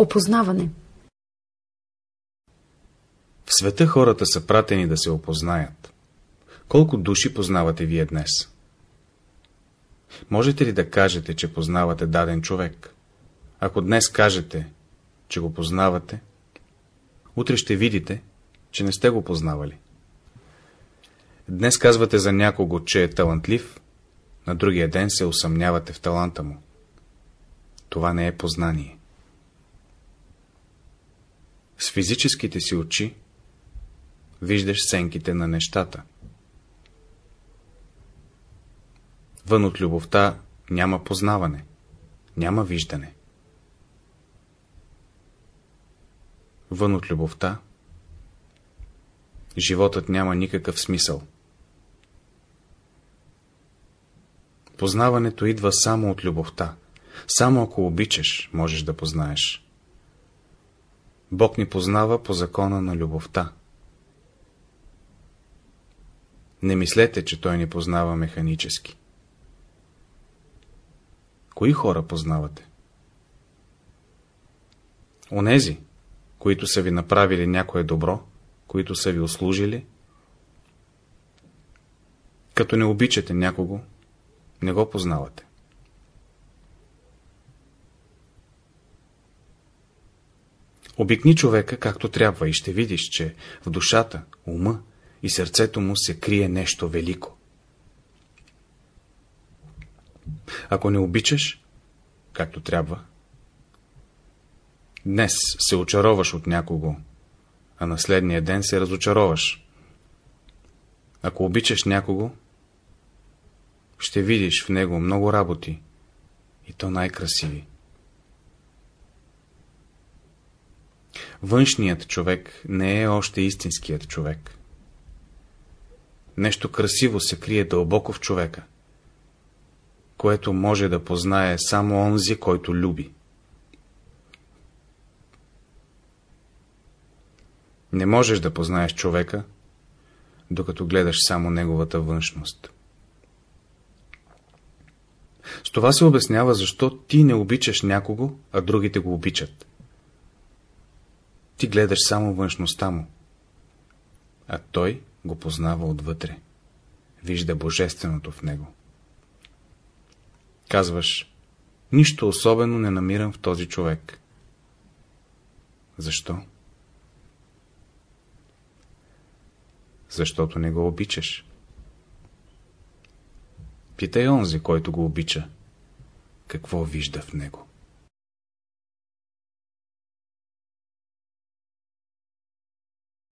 Опознаване В света хората са пратени да се опознаят. Колко души познавате вие днес? Можете ли да кажете, че познавате даден човек? Ако днес кажете, че го познавате, утре ще видите, че не сте го познавали. Днес казвате за някого, че е талантлив, на другия ден се усъмнявате в таланта му. Това не е познание. Физическите си очи виждаш сенките на нещата. Вън от любовта няма познаване, няма виждане. Вън от любовта животът няма никакъв смисъл. Познаването идва само от любовта. Само ако обичаш, можеш да познаеш. Бог ни познава по закона на любовта. Не мислете, че Той ни познава механически. Кои хора познавате? Онези, които са ви направили някое добро, които са ви услужили. Като не обичате някого, не го познавате. Обикни човека както трябва и ще видиш, че в душата, ума и сърцето му се крие нещо велико. Ако не обичаш, както трябва, днес се очароваш от някого, а на следния ден се разочароваш. Ако обичаш някого, ще видиш в него много работи, и то най-красиви. Външният човек не е още истинският човек. Нещо красиво се крие дълбоко в човека, което може да познае само онзи, който люби. Не можеш да познаеш човека, докато гледаш само неговата външност. С това се обяснява, защо ти не обичаш някого, а другите го обичат. Ти гледаш само външността му, а той го познава отвътре. Вижда божественото в него. Казваш, нищо особено не намирам в този човек. Защо? Защото не го обичаш. Питай онзи, който го обича, какво вижда в него.